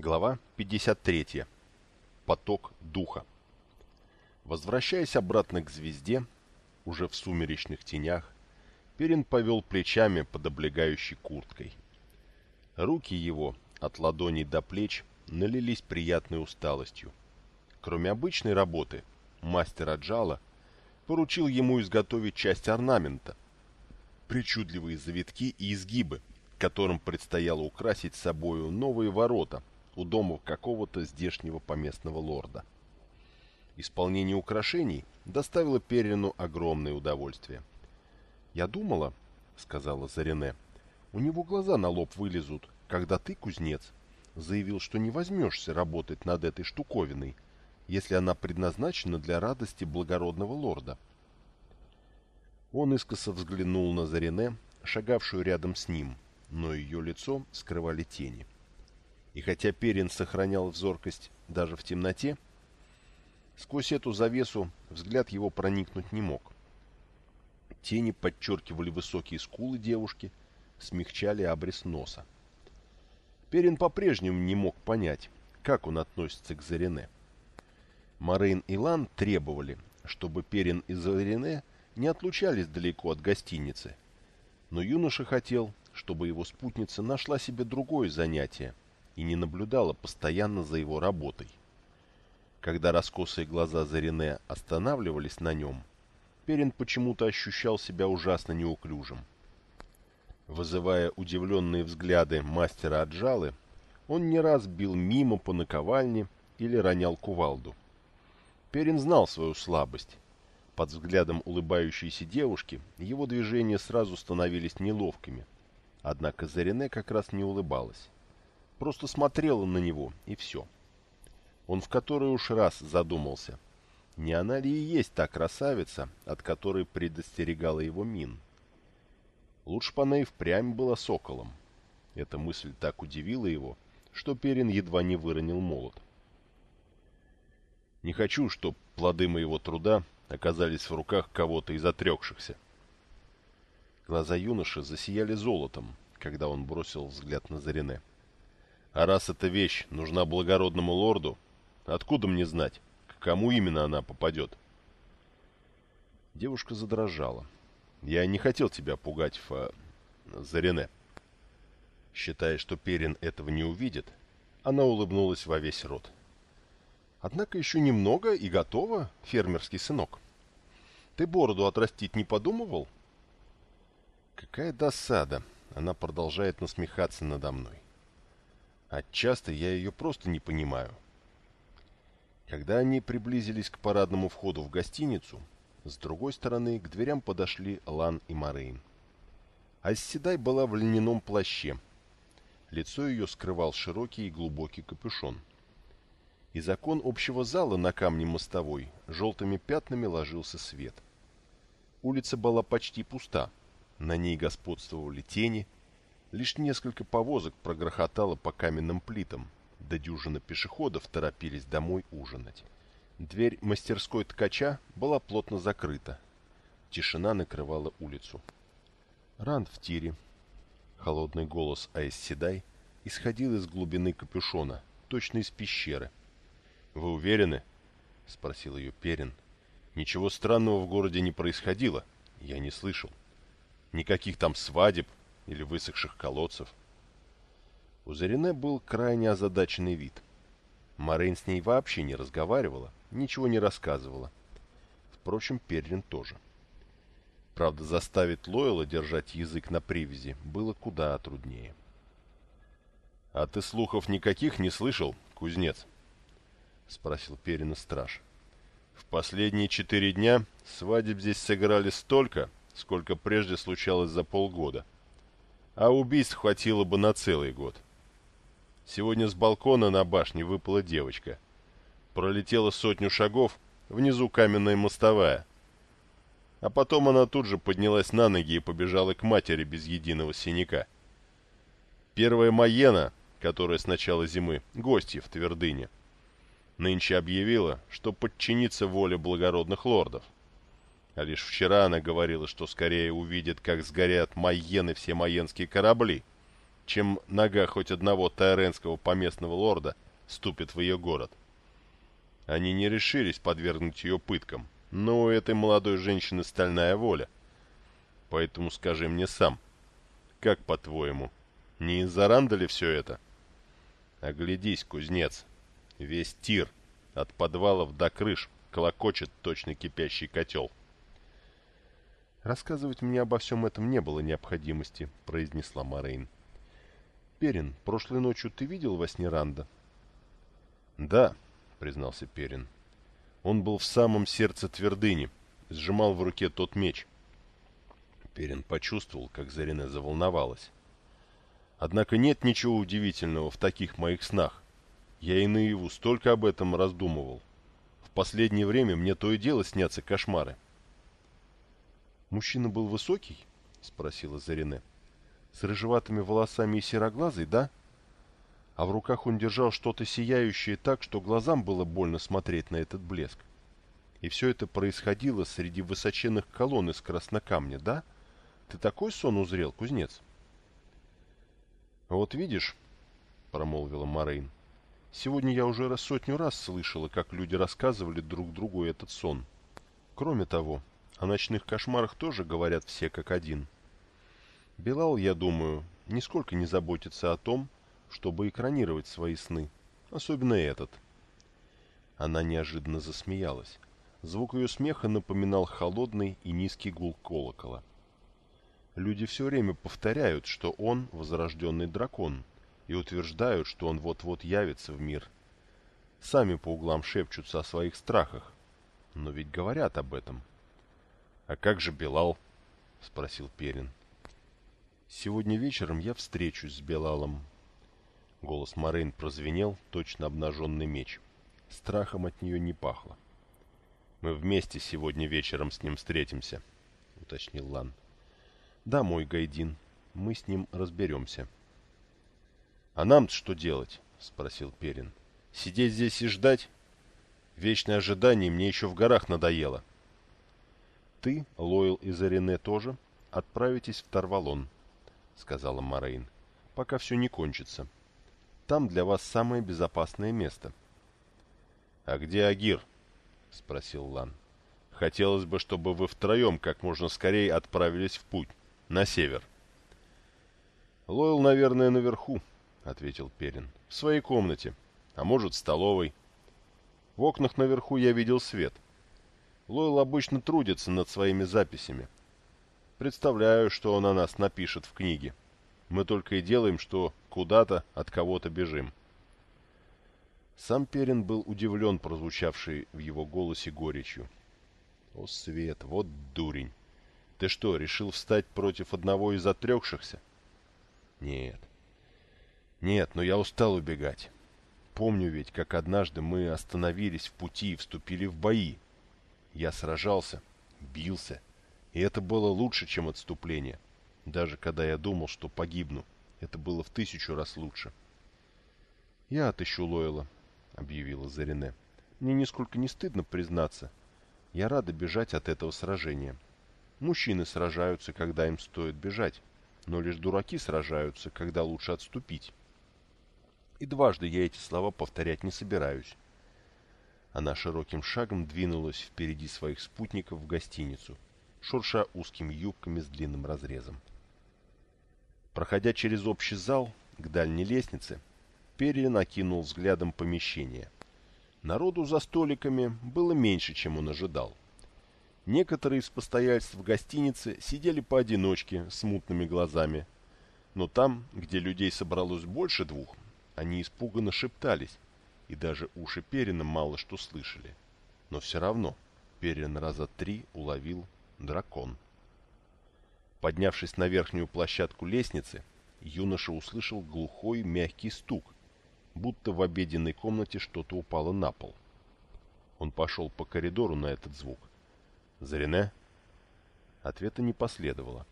Глава 53. Поток духа. Возвращаясь обратно к звезде, уже в сумеречных тенях, Перин повел плечами под облегающей курткой. Руки его, от ладоней до плеч, налились приятной усталостью. Кроме обычной работы, мастер Аджала поручил ему изготовить часть орнамента, причудливые завитки и изгибы, которым предстояло украсить собою новые ворота у дома какого-то здешнего поместного лорда. Исполнение украшений доставило Перину огромное удовольствие. «Я думала, — сказала Зарене, — у него глаза на лоб вылезут, когда ты, кузнец, заявил, что не возьмешься работать над этой штуковиной, если она предназначена для радости благородного лорда». Он искоса взглянул на Зарене, шагавшую рядом с ним, но ее лицо скрывали тени. И хотя Перин сохранял взоркость даже в темноте, сквозь эту завесу взгляд его проникнуть не мог. Тени подчеркивали высокие скулы девушки, смягчали обрез носа. Перин по-прежнему не мог понять, как он относится к Зарене. Морейн и Лан требовали, чтобы Перин и Зарене не отлучались далеко от гостиницы. Но юноша хотел, чтобы его спутница нашла себе другое занятие и не наблюдала постоянно за его работой. Когда раскосые глаза Зарене останавливались на нем, Перин почему-то ощущал себя ужасно неуклюжим. Вызывая удивленные взгляды мастера Аджалы, он не раз бил мимо по наковальне или ронял кувалду. Перин знал свою слабость под взглядом улыбающейся девушки его движения сразу становились неловкими. Однако Зарене как раз не улыбалась. Просто смотрела на него, и все. Он в который уж раз задумался, не она ли и есть та красавица, от которой предостерегала его Мин. Лучше бы она и впрямь была соколом. Эта мысль так удивила его, что Перин едва не выронил молот. «Не хочу, чтоб плоды моего труда оказались в руках кого-то из отрекшихся. Глаза юноши засияли золотом, когда он бросил взгляд на Зарене. А раз эта вещь нужна благородному лорду, откуда мне знать, к кому именно она попадет? Девушка задрожала. Я не хотел тебя пугать, Фа... Зарене. Считая, что Перин этого не увидит, она улыбнулась во весь рот. — Однако еще немного и готово, фермерский сынок. Ты бороду отрастить не подумывал? Какая досада. Она продолжает насмехаться надо мной. А часто я ее просто не понимаю. Когда они приблизились к парадному входу в гостиницу, с другой стороны к дверям подошли Лан и Морейн. Асседай была в льняном плаще. Лицо ее скрывал широкий и глубокий капюшон. Из окон общего зала на камне мостовой желтыми пятнами ложился свет. Улица была почти пуста. На ней господствовали тени. Лишь несколько повозок прогрохотало по каменным плитам. До дюжины пешеходов торопились домой ужинать. Дверь мастерской ткача была плотно закрыта. Тишина накрывала улицу. Ранд в тире. Холодный голос Аэсседай исходил из глубины капюшона, точно из пещеры. «Вы уверены?» — спросил ее Перин. «Ничего странного в городе не происходило. Я не слышал. Никаких там свадеб или высохших колодцев». У Зарине был крайне озадаченный вид. Морейн с ней вообще не разговаривала, ничего не рассказывала. Впрочем, Перин тоже. Правда, заставить Лойла держать язык на привязи было куда труднее. «А ты слухов никаких не слышал, кузнец?» — спросил Перина страж. «В последние четыре дня свадеб здесь сыграли столько, сколько прежде случалось за полгода. А убийств хватило бы на целый год. Сегодня с балкона на башне выпала девочка. Пролетела сотню шагов, внизу каменная мостовая. А потом она тут же поднялась на ноги и побежала к матери без единого синяка. Первая Маена, которая с начала зимы, гостья в твердыне, нынче объявила, что подчинится воле благородных лордов. А лишь вчера она говорила, что скорее увидит, как сгорят майены все майенские корабли, чем нога хоть одного тайренского поместного лорда ступит в ее город. Они не решились подвергнуть ее пыткам, но у этой молодой женщины стальная воля. Поэтому скажи мне сам, как по-твоему, не из-за Ранда ли все это? Оглядись, кузнец, весь тир, от подвалов до крыш, колокочет точно кипящий котел. «Рассказывать мне обо всем этом не было необходимости», — произнесла Морейн. «Перин, прошлой ночью ты видел во сне Ранда?» «Да», — признался Перин. «Он был в самом сердце твердыни, сжимал в руке тот меч». Перин почувствовал, как Зарине заволновалась. «Однако нет ничего удивительного в таких моих снах. Я и наяву столько об этом раздумывал. В последнее время мне то и дело снятся кошмары». «Мужчина был высокий?» — спросила Зарине. «С рыжеватыми волосами и сероглазый, да?» А в руках он держал что-то сияющее так, что глазам было больно смотреть на этот блеск. И все это происходило среди высоченных колонн из краснокамня, да? Ты такой сон узрел, кузнец? «Вот видишь», — промолвила Морейн, — «сегодня я уже раз сотню раз слышала, как люди рассказывали друг другу этот сон. Кроме того, о ночных кошмарах тоже говорят все как один. Белал, я думаю, нисколько не заботится о том, чтобы экранировать свои сны, особенно этот. Она неожиданно засмеялась. Звук ее смеха напоминал холодный и низкий гул колокола. Люди все время повторяют, что он возрожденный дракон, и утверждают, что он вот-вот явится в мир. Сами по углам шепчутся о своих страхах, но ведь говорят об этом. «А как же Белал?» — спросил Перин. «Сегодня вечером я встречусь с Белалом». Голос Морейн прозвенел, точно обнаженный меч. Страхом от нее не пахло. «Мы вместе сегодня вечером с ним встретимся», — уточнил Лан. «Да, мой Гайдин, мы с ним разберемся». «А нам-то что делать?» — спросил Перин. «Сидеть здесь и ждать? Вечное ожидание мне еще в горах надоело». «Ты, Лойл и Зарине тоже отправитесь в Тарвалон», — сказала Морейн, — «пока все не кончится. Там для вас самое безопасное место». «А где Агир?» — спросил Лан. «Хотелось бы, чтобы вы втроем как можно скорее отправились в путь, на север». «Лойл, наверное, наверху», — ответил Перин. «В своей комнате, а может, в столовой. В окнах наверху я видел свет». Лойл обычно трудится над своими записями. Представляю, что он о нас напишет в книге. Мы только и делаем, что куда-то от кого-то бежим. Сам Перин был удивлен прозвучавшей в его голосе горечью. «О, Свет, вот дурень! Ты что, решил встать против одного из отрекшихся?» «Нет. Нет, но я устал убегать. Помню ведь, как однажды мы остановились в пути и вступили в бои. Я сражался, бился, и это было лучше, чем отступление. Даже когда я думал, что погибну, это было в тысячу раз лучше. «Я отыщу Лойла», — объявила Зарине. «Мне нисколько не стыдно признаться. Я рада бежать от этого сражения. Мужчины сражаются, когда им стоит бежать, но лишь дураки сражаются, когда лучше отступить. И дважды я эти слова повторять не собираюсь. Она широким шагом двинулась впереди своих спутников в гостиницу, шурша узкими юбками с длинным разрезом. Проходя через общий зал к дальней лестнице, Перри накинул взглядом помещение. Народу за столиками было меньше, чем он ожидал. Некоторые из постояльств в гостинице сидели поодиночке с мутными глазами, но там, где людей собралось больше двух, они испуганно шептались, и даже уши Перина мало что слышали. Но все равно Перин раза три уловил дракон. Поднявшись на верхнюю площадку лестницы, юноша услышал глухой мягкий стук, будто в обеденной комнате что-то упало на пол. Он пошел по коридору на этот звук. «Зарине?» Ответа не последовало.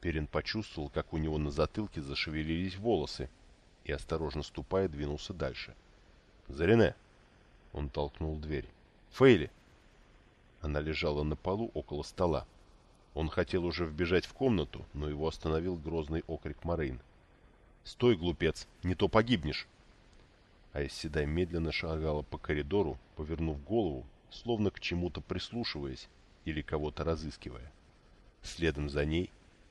Перин почувствовал, как у него на затылке зашевелились волосы, и, осторожно ступая, двинулся дальше. «Зарине!» Он толкнул дверь. «Фейли!» Она лежала на полу около стола. Он хотел уже вбежать в комнату, но его остановил грозный окрик Морейн. «Стой, глупец, не то погибнешь!» Айседай медленно шагала по коридору, повернув голову, словно к чему-то прислушиваясь или кого-то разыскивая. Следом за ней,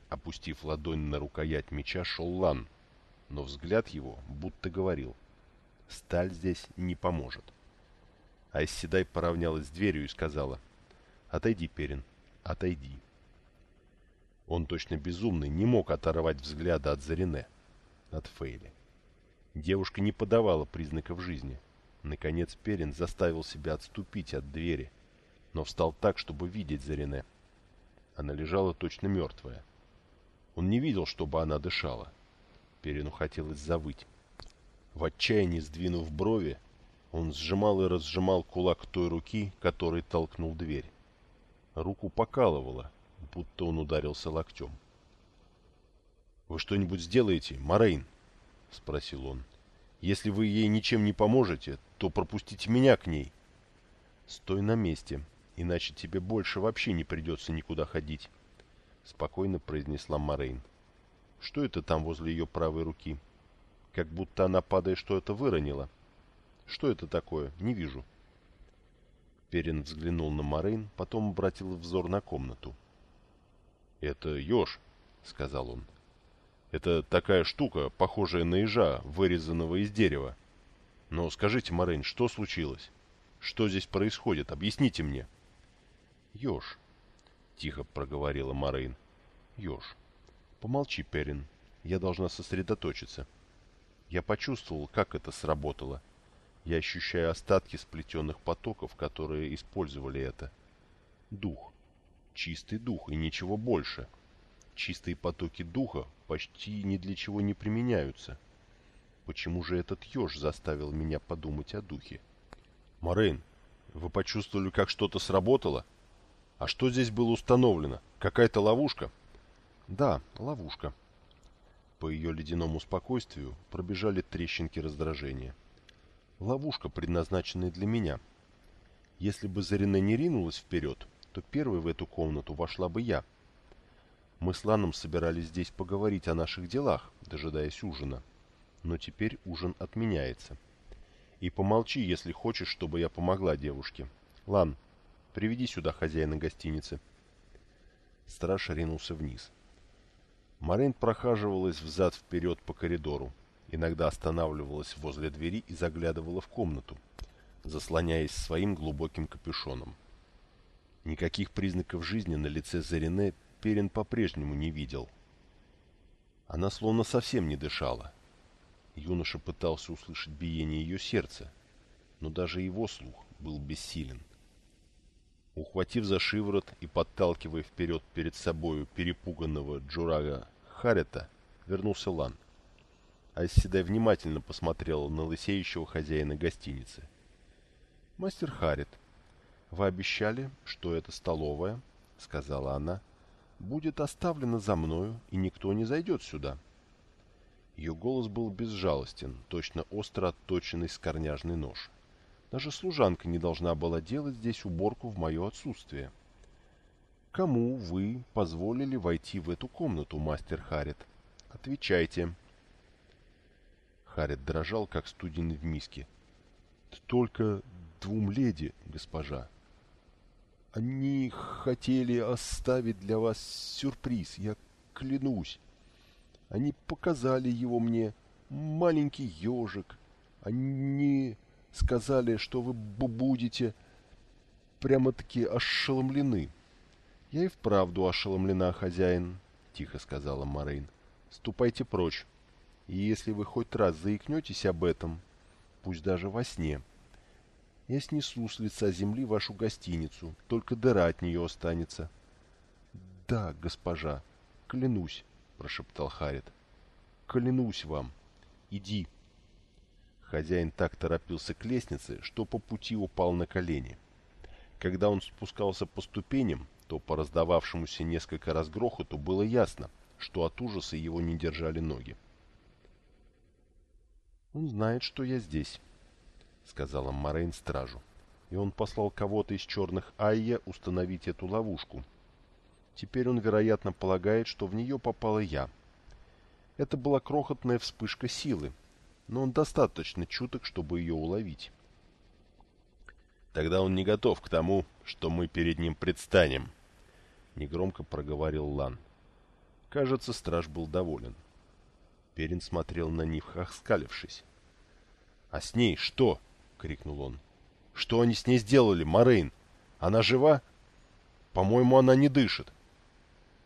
опустив ладонь на рукоять меча, шел Лан, но взгляд его будто говорил «Сталь здесь не поможет». Айседай поравнялась с дверью и сказала «Отойди, Перин, отойди». Он точно безумный не мог оторвать взгляда от Зарине, от Фейли. Девушка не подавала признаков жизни. Наконец Перин заставил себя отступить от двери, но встал так, чтобы видеть Зарине. Она лежала точно мертвая. Он не видел, чтобы она дышала. Перину хотелось завыть. В отчаянии сдвинув брови, он сжимал и разжимал кулак той руки, которой толкнул дверь. Руку покалывало, будто он ударился локтем. «Вы что-нибудь сделаете, Морейн?» — спросил он. «Если вы ей ничем не поможете, то пропустите меня к ней». «Стой на месте, иначе тебе больше вообще не придется никуда ходить», — спокойно произнесла Морейн. «Что это там возле ее правой руки? Как будто она, падая, что-то выронила. Что это такое? Не вижу». Перин взглянул на Морейн, потом обратил взор на комнату. «Это еж», — сказал он. «Это такая штука, похожая на ежа, вырезанного из дерева. Но скажите, Морейн, что случилось? Что здесь происходит? Объясните мне». «Еж», — тихо проговорила Морейн. «Еж. Помолчи, Перин. Я должна сосредоточиться. Я почувствовал, как это сработало. Я ощущаю остатки сплетенных потоков, которые использовали это. Дух. Чистый дух и ничего больше. Чистые потоки духа почти ни для чего не применяются. Почему же этот еж заставил меня подумать о духе? Морейн, вы почувствовали, как что-то сработало? А что здесь было установлено? Какая-то ловушка? Да, ловушка. По ее ледяному спокойствию пробежали трещинки раздражения. Ловушка, предназначенная для меня. Если бы Зарина не ринулась вперед, то первой в эту комнату вошла бы я. Мы с Ланом собирались здесь поговорить о наших делах, дожидаясь ужина. Но теперь ужин отменяется. И помолчи, если хочешь, чтобы я помогла девушке. Лан, приведи сюда хозяина гостиницы. Страж ринулся вниз. Марин прохаживалась взад-вперед по коридору. Иногда останавливалась возле двери и заглядывала в комнату, заслоняясь своим глубоким капюшоном. Никаких признаков жизни на лице Зарине Перин по-прежнему не видел. Она словно совсем не дышала. Юноша пытался услышать биение ее сердца, но даже его слух был бессилен. Ухватив за шиворот и подталкивая вперед перед собою перепуганного Джурага Харета, вернулся Лан. Айседай внимательно посмотрела на лысеющего хозяина гостиницы. «Мастер Харет, «Вы обещали, что эта столовая, — сказала она, — будет оставлена за мною, и никто не зайдет сюда». Ее голос был безжалостен, точно остро отточенный скорняжный нож. Даже служанка не должна была делать здесь уборку в мое отсутствие. «Кому вы позволили войти в эту комнату, мастер Харит? Отвечайте». Харит дрожал, как студень в миске. «Только двум леди, госпожа», они хотели оставить для вас сюрприз, я клянусь. Они показали его мне, маленький ежик. Они сказали, что вы будете прямо-таки ошеломлены. Я и вправду ошеломлена, хозяин, — тихо сказала Морейн. Ступайте прочь. И если вы хоть раз заикнетесь об этом, пусть даже во сне, — я снесу с лица земли вашу гостиницу, только дыра от нее останется. — Да, госпожа, клянусь, — прошептал Харит. — Клянусь вам. Иди. Хозяин так торопился к лестнице, что по пути упал на колени. Когда он спускался по ступеням, то по раздававшемуся несколько раз грохоту было ясно, что от ужаса его не держали ноги. «Он знает, что я здесь», — сказала Морейн стражу. И он послал кого-то из черных Айя установить эту ловушку. Теперь он, вероятно, полагает, что в нее попала я. Это была крохотная вспышка силы, но он достаточно чуток, чтобы ее уловить. «Тогда он не готов к тому, что мы перед ним предстанем», — негромко проговорил Лан. Кажется, страж был доволен. Перин смотрел на них, оскалившись. «А с ней что?» — крикнул он. «Что они с ней сделали, Морейн? Она жива? По-моему, она не дышит».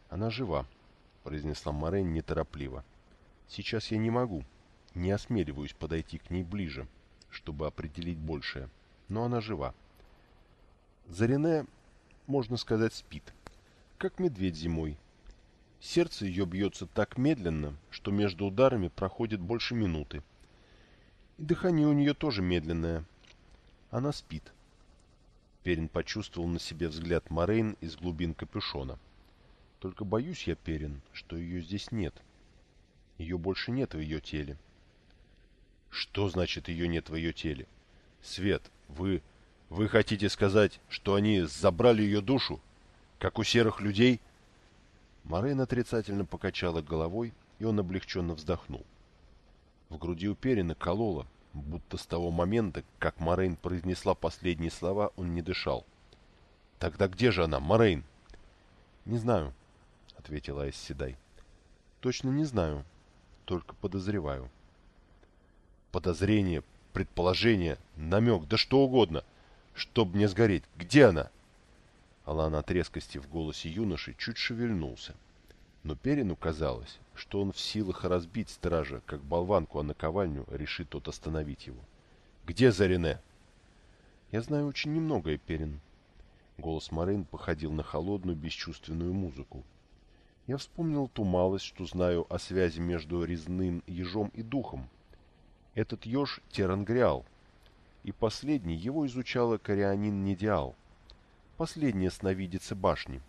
«Она жива», — произнесла Морейн неторопливо. «Сейчас я не могу, не осмеливаюсь подойти к ней ближе, чтобы определить большее, но она жива. Зарине, можно сказать, спит, как медведь зимой. Сердце ее бьется так медленно, что между ударами проходит больше минуты. И дыхание у нее тоже медленное. Она спит. Перин почувствовал на себе взгляд Морейн из глубин капюшона. Только боюсь я, Перин, что ее здесь нет. Ее больше нет в ее теле. Что значит ее нет в ее теле? Свет, вы... Вы хотите сказать, что они забрали ее душу? Как у серых людей? Морейн отрицательно покачала головой, и он облегченно вздохнул. В груди у Перина кололо, будто с того момента, как Морейн произнесла последние слова, он не дышал. «Тогда где же она, Морейн?» «Не знаю», — ответила Айз Седай. «Точно не знаю, только подозреваю». «Подозрение, предположение, намек, да что угодно, чтоб мне сгореть. Где она?» Алан от резкости в голосе юноши чуть шевельнулся. Но Перину казалось, что он в силах разбить стража, как болванку, а наковальню решит тот остановить его. «Где Зарине?» «Я знаю очень немногое, Перин». Голос Марин походил на холодную, бесчувственную музыку. Я вспомнил ту малость, что знаю о связи между резным ежом и духом. Этот еж — Терангриал, и последний его изучала Корианин Недиал — последняя сновидица башни.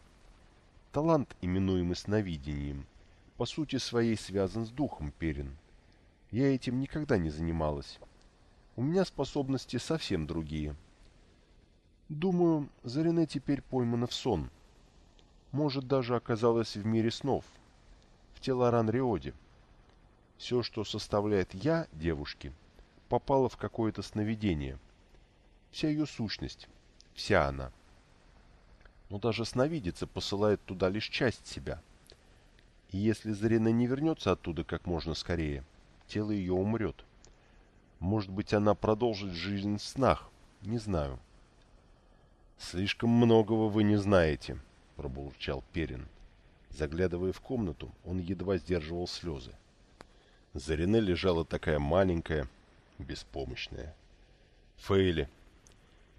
Талант, именуемый сновидением, по сути своей связан с духом Перин. Я этим никогда не занималась. У меня способности совсем другие. Думаю, Зарине теперь поймана в сон. Может, даже оказалась в мире снов, в Телоран-Риоде. Все, что составляет «я» девушки, попало в какое-то сновидение. Вся ее сущность, вся она – но даже сновидица посылает туда лишь часть себя. И если Зарина не вернется оттуда как можно скорее, тело ее умрет. Может быть, она продолжит жизнь в снах, не знаю. «Слишком многого вы не знаете», — пробурчал Перин. Заглядывая в комнату, он едва сдерживал слезы. Зарине лежала такая маленькая, беспомощная. Фейли,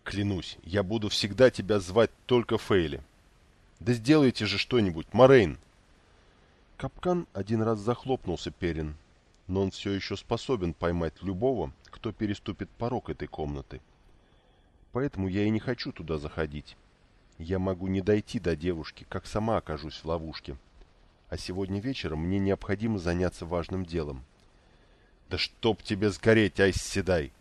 Клянусь, я буду всегда тебя звать только Фейли. Да сделайте же что-нибудь, Морейн!» Капкан один раз захлопнулся Перин, но он все еще способен поймать любого, кто переступит порог этой комнаты. Поэтому я и не хочу туда заходить. Я могу не дойти до девушки, как сама окажусь в ловушке. А сегодня вечером мне необходимо заняться важным делом. «Да чтоб тебе сгореть, Айс Седай!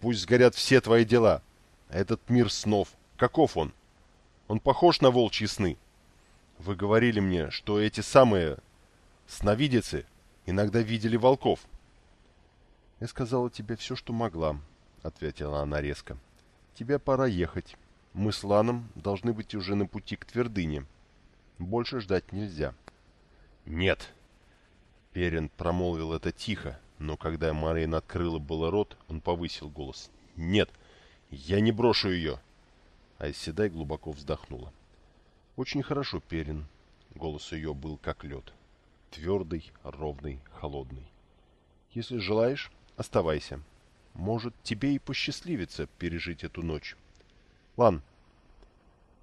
Пусть сгорят все твои дела!» Этот мир снов, каков он? Он похож на волчьи сны. Вы говорили мне, что эти самые сновидицы иногда видели волков. Я сказала тебе все, что могла, ответила она резко. Тебе пора ехать. Мы с Ланом должны быть уже на пути к твердыне. Больше ждать нельзя. Нет. Перин промолвил это тихо, но когда Марин открыла было рот, он повысил голос. Нет. «Я не брошу ее!» Айседай глубоко вздохнула. «Очень хорошо, Перин». Голос ее был как лед. Твердый, ровный, холодный. «Если желаешь, оставайся. Может, тебе и посчастливится пережить эту ночь. Лан!»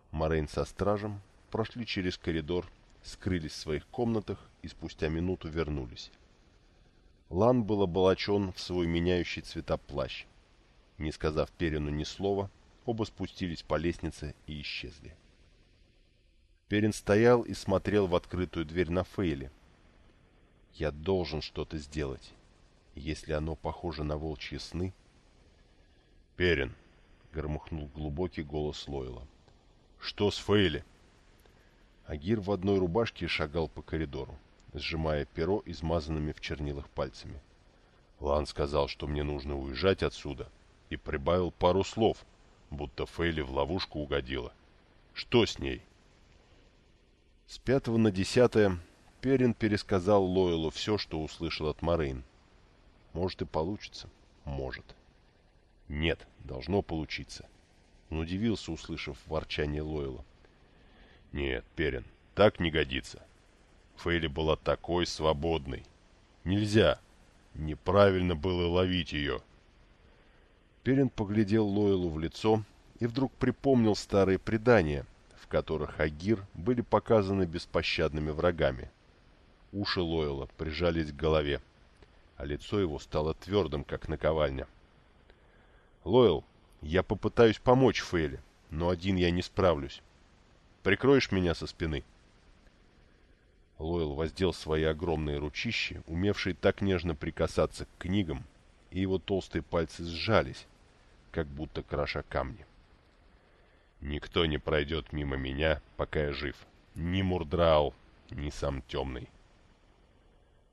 Морейн со стражем прошли через коридор, скрылись в своих комнатах и спустя минуту вернулись. Лан был облачен в свой меняющий цвета плащ. Не сказав Перину ни слова, оба спустились по лестнице и исчезли. Перин стоял и смотрел в открытую дверь на Фейли. «Я должен что-то сделать. Если оно похоже на волчьи сны...» «Перин!» — громыхнул глубокий голос Лойла. «Что с Фейли?» Агир в одной рубашке шагал по коридору. сжимая перо измазанными в чернилах пальцами. Лан сказал, что мне нужно уезжать отсюда, и прибавил пару слов, будто Фейли в ловушку угодила. Что с ней? С пятого на десятое Перин пересказал Лойлу все, что услышал от Морейн. Может и получится. Может. Нет, должно получиться. Он удивился, услышав ворчание Лойла. Нет, Перин, так не годится. Фейли была такой свободной. Нельзя. Неправильно было ловить ее. Перин поглядел Лойлу в лицо и вдруг припомнил старые предания, в которых Агир были показаны беспощадными врагами. Уши Лойла прижались к голове, а лицо его стало твердым, как наковальня. «Лойл, я попытаюсь помочь Фейле, но один я не справлюсь. Прикроешь меня со спины?» Лойл воздел свои огромные ручищи, умевшие так нежно прикасаться к книгам, и его толстые пальцы сжались, как будто кроша камни. «Никто не пройдет мимо меня, пока я жив. Ни Мурдрал, ни сам Темный».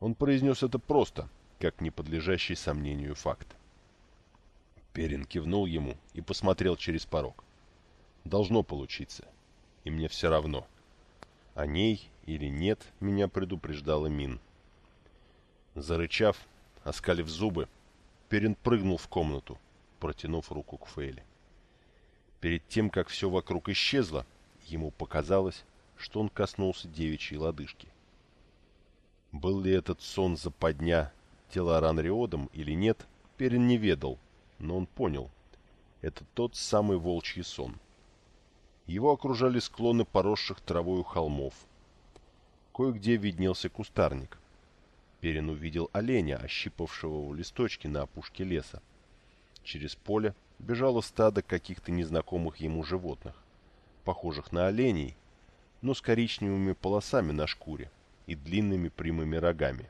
Он произнес это просто, как не подлежащий сомнению факт. Перин кивнул ему и посмотрел через порог. «Должно получиться. И мне все равно. О ней или нет, меня предупреждала Мин. Зарычав, оскалив зубы, Перин прыгнул в комнату, протянув руку к Фейле. Перед тем, как все вокруг исчезло, ему показалось, что он коснулся девичьей лодыжки. Был ли этот сон западня Телоран Риодом или нет, Перин не ведал, но он понял. Это тот самый волчий сон. Его окружали склоны поросших травою холмов. Кое-где виднелся кустарник. Перин увидел оленя, ощипавшего листочки на опушке леса. Через поле бежало стадо каких-то незнакомых ему животных, похожих на оленей, но с коричневыми полосами на шкуре и длинными прямыми рогами.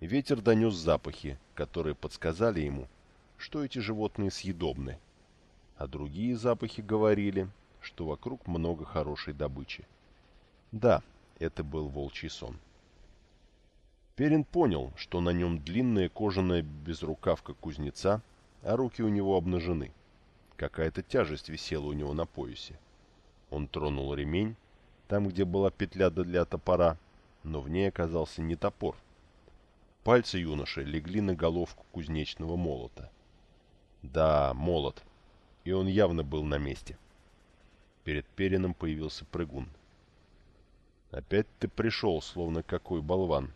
Ветер донес запахи, которые подсказали ему, что эти животные съедобны, а другие запахи говорили, что вокруг много хорошей добычи. Да, это был волчий сон. Перин понял, что на нем длинная кожаная безрукавка кузнеца, а руки у него обнажены. Какая-то тяжесть висела у него на поясе. Он тронул ремень, там, где была петля для топора, но в ней оказался не топор. Пальцы юноши легли на головку кузнечного молота. Да, молот. И он явно был на месте. Перед Перином появился прыгун. «Опять ты пришел, словно какой болван».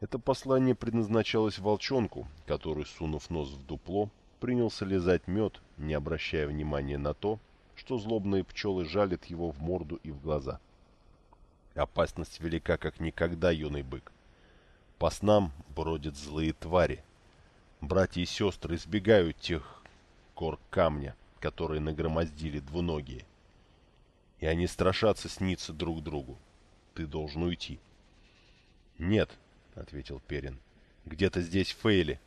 Это послание предназначалось волчонку, который, сунув нос в дупло, принялся лизать мед, не обращая внимания на то, что злобные пчелы жалят его в морду и в глаза. Опасность велика, как никогда, юный бык. По снам бродят злые твари. Братья и сестры избегают тех гор камня, которые нагромоздили двуногие. И они страшатся сниться друг другу. Ты должен уйти. Нет, — ответил Перин. Где-то здесь Фейли.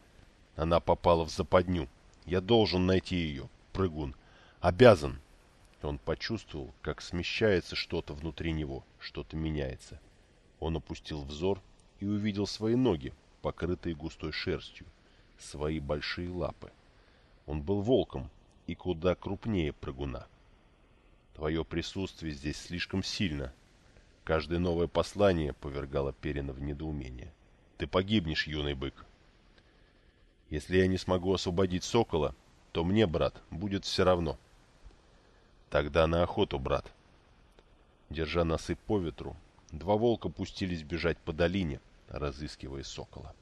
Она попала в западню. Я должен найти ее, прыгун. Обязан. Он почувствовал, как смещается что-то внутри него, что-то меняется. Он опустил взор и увидел свои ноги, покрытые густой шерстью, свои большие лапы. Он был волком, и куда крупнее прыгуна. Твое присутствие здесь слишком сильно. Каждое новое послание повергало Перина в недоумение. Ты погибнешь, юный бык. Если я не смогу освободить сокола, то мне, брат, будет все равно. Тогда на охоту, брат. Держа носы по ветру, два волка пустились бежать по долине, разыскивая сокола.